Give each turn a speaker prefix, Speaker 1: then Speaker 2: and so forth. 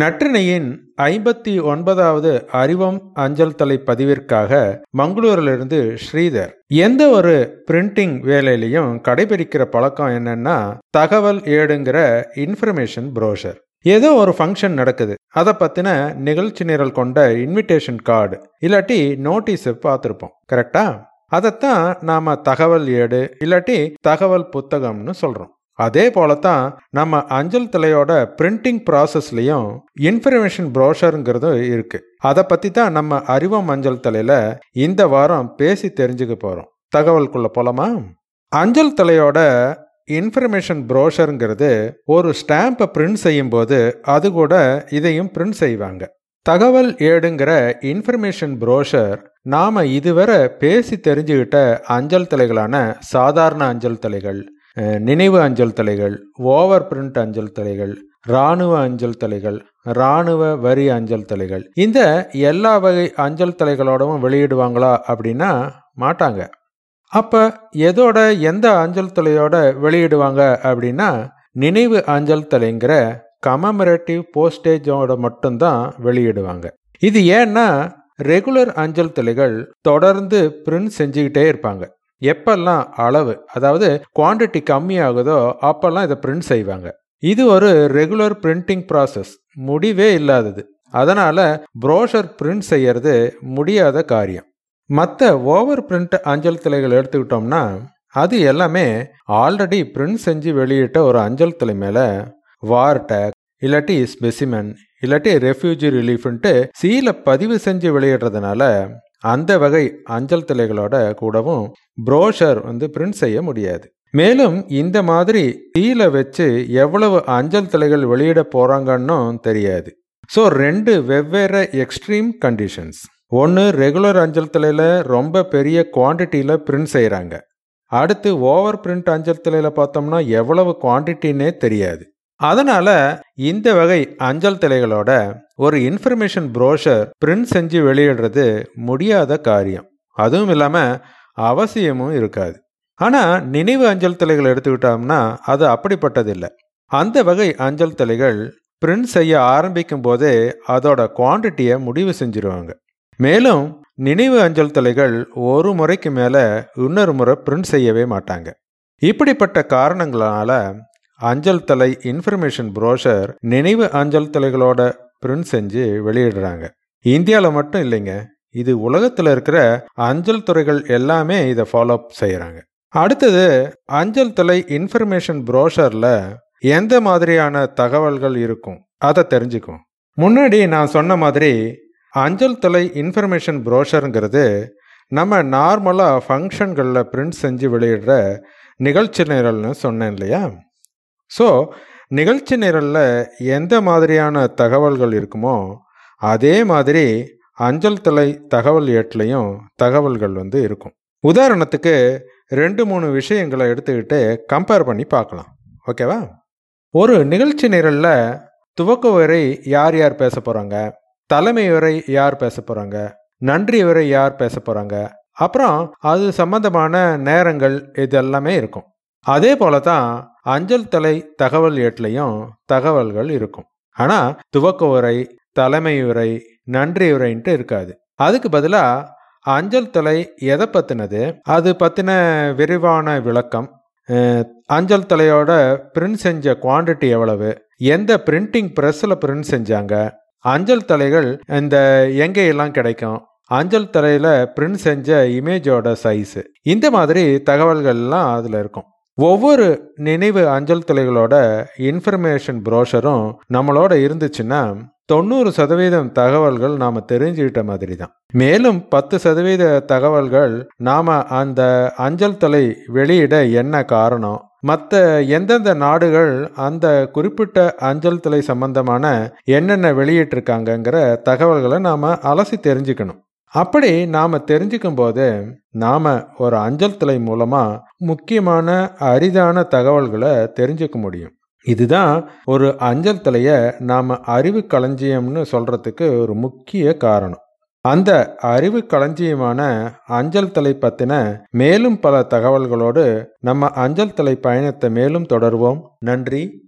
Speaker 1: நற்றினையின் ஐம்பத்தி ஒன்பதாவது அறிவம் அஞ்சல் தலை பதிவிற்காக மங்களூரிலிருந்து ஸ்ரீதர். எந்த ஒரு பிரிண்டிங் வேலையிலையும் கடைபிடிக்கிற பழக்கம் என்னன்னா தகவல் ஏடுங்கிற இன்ஃபர்மேஷன் ப்ரோஷர். ஏதோ ஒரு ஃபங்க்ஷன் நடக்குது. அதை பற்றின நிகழ்ச்சி நிரல் கொண்ட இன்விடேஷன் கார்டு இல்லாட்டி நோட்டீஸை பார்த்துருப்போம். கரெக்டா அதைத்தான் நாம் தகவல் ஏடு இல்லாட்டி தகவல் புத்தகம்னு சொல்கிறோம் அதே போலத்தான் நம்ம அஞ்சல் தலையோட பிரிண்டிங் ப்ராசஸ்லையும் இன்ஃபர்மேஷன் ப்ரோஷருங்கிறது இருக்கு. அதை பற்றி தான் நம்ம அறிவம் அஞ்சல் தலையில். இந்த வாரம் பேசி தெரிஞ்சுக்க போகிறோம் தகவல்குள்ள போலாமா? அஞ்சல் தலையோட இன்ஃபர்மேஷன் ப்ரோஷருங்கிறது ஒரு ஸ்டாம்பை பிரிண்ட் செய்யும்போது அது கூட இதையும் பிரிண்ட் செய்வாங்க. தகவல் ஏடுங்கிற இன்ஃபர்மேஷன் ப்ரோஷர் நாம் இதுவரை பேசி தெரிஞ்சுக்கிட்ட அஞ்சல் தலைகளான சாதாரண அஞ்சல் தலைகள் நினைவு அஞ்சல் தலைகள் ஓவர் பிரிண்ட் அஞ்சல் தலைகள் இராணுவ அஞ்சல் தலைகள் இராணுவ வரி அஞ்சல் தலைகள். இந்த எல்லா வகை அஞ்சல் தலைகளோடவும் வெளியிடுவாங்களா அப்படின்னா மாட்டாங்க. அப்போ எதோட எந்த அஞ்சல் தலையோட வெளியிடுவாங்க அப்படின்னா நினைவு அஞ்சல் தலைங்கிற கமமரேட்டிவ் போஸ்டேஜோட மட்டும்தான் வெளியிடுவாங்க. இது ஏன்னா ரெகுலர் அஞ்சல் தலைகள் தொடர்ந்து பிரிண்ட் செஞ்சுக்கிட்டே இருப்பாங்க. எப்பெல்லாம் அளவு அதாவது குவான்டிட்டி கம்மியாகுதோ அப்பெல்லாம் இதை பிரிண்ட் செய்வாங்க. இது ஒரு ரெகுலர் பிரிண்டிங் ப்ராசஸ் முடிவே இல்லாதது. அதனால் ப்ரோஷர் பிரிண்ட் செய்யறது முடியாத காரியம். மற்ற ஓவர் பிரிண்ட் அஞ்சல் தலைகள் எடுத்துக்கிட்டோம்னா அது எல்லாமே ஆல்ரெடி பிரிண்ட் செஞ்சு வெளியிட்ட ஒரு அஞ்சல் தலை மேலே வார் டேக் இல்லாட்டி ஸ்பெசிமன் இல்லாட்டி ரெஃப்யூஜி ரிலீஃப்ன்ட்டு சீல பதிவு செஞ்சு வெளியிடுறதுனால அந்த வகை அஞ்சல் தலைகளோட கூடவும் ப்ரோஷர் வந்து பிரிண்ட் செய்ய முடியாது. மேலும் இந்த மாதிரி தீல வச்சு எவ்வளவு அஞ்சல் தலைகள் வெளியிட போறாங்கன்னு தெரியாது. ஸோ ரெண்டு வெவ்வேறு எக்ஸ்ட்ரீம் கண்டிஷன்ஸ் ஒன்று ரெகுலர் அஞ்சல் தலையில் ரொம்ப பெரிய குவான்டிட்டியில் பிரிண்ட் செய்கிறாங்க அடுத்து ஓவர் பிரிண்ட் அஞ்சல் தலையில் பார்த்தோம்னா எவ்வளவு குவான்டிட்டின்னே தெரியாது. அதனால இந்த வகை அஞ்சல் தலைகளோட ஒரு இன்ஃபர்மேஷன் ப்ரோஷர் பிரிண்ட் செஞ்சு வெளியிடுறது முடியாத காரியம். அதுவும் இல்லாமல் அவசியமும் இருக்காது. ஆனால் நினைவு அஞ்சல் தலைகள் எடுத்துக்கிட்டோம்னா அது அப்படிப்பட்டதில்லை. அந்த வகை அஞ்சல் தலைகள் பிரிண்ட் செய்ய ஆரம்பிக்கும் போதே அதோட குவான்டிட்டியை முடிவு செஞ்சிருவாங்க. மேலும் நினைவு அஞ்சல் தலைகள் ஒரு முறைக்கு மேலே இன்னொரு முறை பிரிண்ட் செய்யவே மாட்டாங்க. இப்படிப்பட்ட காரணங்களால அஞ்சல் தலை இன்ஃபர்மேஷன் ப்ரோஷர் நினைவு அஞ்சல் தலைகளோட பிரிண்ட் செஞ்சு வெளியிடுறாங்க. இந்தியாவில் மட்டும் இல்லைங்க. இது உலகத்தில் இருக்கிற அஞ்சல் துறைகள் எல்லாமே இதை ஃபாலோ செய்கிறாங்க அடுத்தது அஞ்சல் தலை இன்ஃபர்மேஷன் ப்ரோஷரில் எந்த மாதிரியான தகவல்கள் இருக்கும்? அதை தெரிஞ்சுக்கும் முன்னாடி நான் சொன்ன மாதிரி அஞ்சல் தலை இன்ஃபர்மேஷன் ப்ரோஷருங்கிறது நம்ம நார்மலாக ஃபங்க்ஷன்களில் பிரிண்ட் செஞ்சு வெளியிடுற நிகழ்ச்சி நிரல்னு சொன்னேன் இல்லையா? ஸோ நிகழ்ச்சி நிரலில் எந்த மாதிரியான தகவல்கள் இருக்குமோ அதே மாதிரி அஞ்சல் தலை தகவல் ஏட்லையும் தகவல்கள் வந்து இருக்கும். உதாரணத்துக்கு ரெண்டு மூணு விஷயங்களை எடுத்துக்கிட்டு கம்பேர் பண்ணி பார்க்கலாம். ஓகேவா ஒரு நிகழ்ச்சி நிரலில் துவக்க உரை யார் யார் பேச போகிறாங்க தலைமை உரை யார் பேச போகிறாங்க நன்றி உரை யார் பேச போகிறாங்க அப்புறம் அது சம்பந்தமான நேரங்கள் இது எல்லாமே இருக்கும். அதே போல தான் அஞ்சல் தலை தகவல் ஏட்லையும் தகவல்கள் இருக்கும். ஆனால் துவக்க உரை தலைமை உரை நன்றி உரைன்ட்டு இருக்காது. அதுக்கு பதிலாக அஞ்சல் தலை எதை பற்றினது அது பற்றின விரிவான விளக்கம் அஞ்சல் தலையோட பிரிண்ட் செஞ்ச குவான்டிட்டி எவ்வளவு? எந்த பிரிண்டிங் ப்ரெஸ்ஸில் பிரிண்ட் செஞ்சாங்க? அஞ்சல் தலைகள் இந்த எங்கேயெல்லாம் கிடைக்கும்? அஞ்சல் தலையில் பிரிண்ட் செஞ்ச இமேஜோட சைஸு. இந்த மாதிரி தகவல்கள்லாம் அதில் இருக்கும். ஒவ்வொரு நினைவு அஞ்சல் தலைகளோட இன்ஃபர்மேஷன் ப்ரோஷரும் நம்மளோட இருந்துச்சுன்னா தொண்ணூறு சதவீதம் தகவல்கள் நாம் தெரிஞ்சுக்கிட்ட மாதிரி தான் மேலும் பத்து சதவீத தகவல்கள் நாம் அந்த அஞ்சல் தலை வெளியிட என்ன காரணம் மற்ற எந்தெந்த நாடுகள் அந்த குறிப்பிட்ட அஞ்சல் தலை சம்பந்தமான என்னென்ன வெளியிட்டிருக்காங்கங்கிற தகவல்களை நாம் அலசி தெரிஞ்சுக்கணும். அப்படி நாம் தெரிஞ்சுக்கும் போது நாம் ஒரு அஞ்சல் தலை மூலமாக முக்கியமான அரிதான தகவல்களை தெரிஞ்சுக்க முடியும். இதுதான் ஒரு அஞ்சல் தலையை நாம் அறிவு களஞ்சியம்னு சொல்கிறதுக்கு ஒரு முக்கிய காரணம். அந்த அறிவு களஞ்சியமான அஞ்சல் தலை பற்றின மேலும் பல தகவல்களோடு நம்ம அஞ்சல் தலை பயணத்தை மேலும் தொடர்வோம். நன்றி.